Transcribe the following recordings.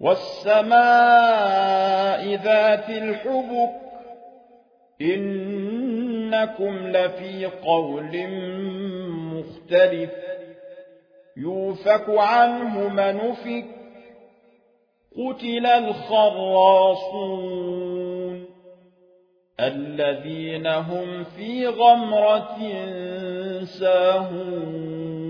والسماء ذات الحبك إنكم لفي قول مختلف يوفك عنه منفك قتل الخراصون الذين هم في غمرة ساهون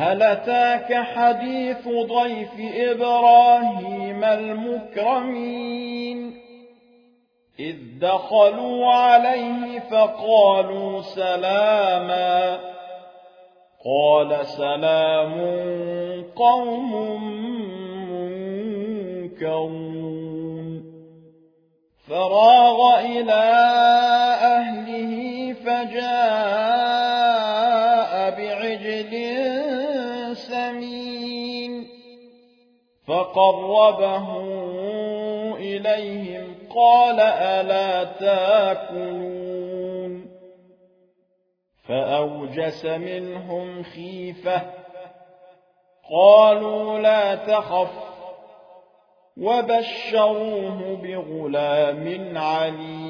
هل أتاك حديث ضيف إبراهيم المكرمين؟ إذ دخلوا عليه فقالوا سلاما. قال سلام قوم منكرون. فراغ إلى فقربه إليهم قال ألا تاكلون؟ فأوجس منهم خيفة. قالوا لا تخف. وبشروه بغلام عليم.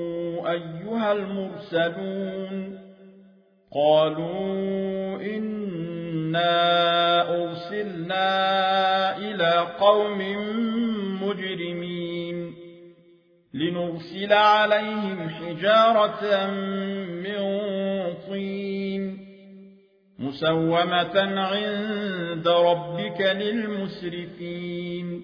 أيها المرسلون قالوا إنا أرسلنا إلى قوم مجرمين لنرسل عليهم حجارة من طين مسومة عند ربك للمسرفين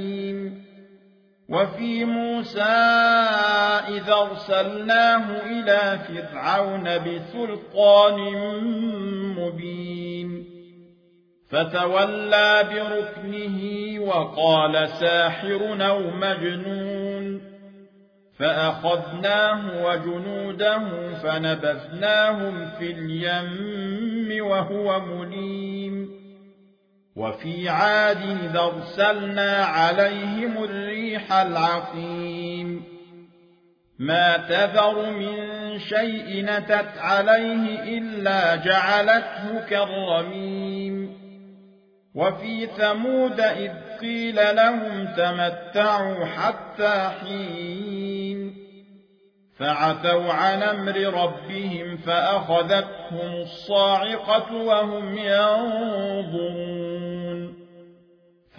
وفي موسى إذا أرسلناه إلى فرعون بسلطان مبين. فتولى بركنه وقال ساحر أو مجنون. فأخذناه وجنوده فنبذناهم في اليم وهو مليم. وفي عاد أرسلنا عليهم الريح العقيم. ما تذر من شيء نتت عليه إلا جعلته كالرميم. وفي ثمود إذ قيل لهم تمتعوا حتى حين. فعتوا عن أمر ربهم فأخذتهم الصاعقة وهم ينظرون.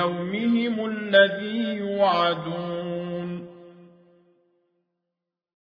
يومهم الذي يوعدون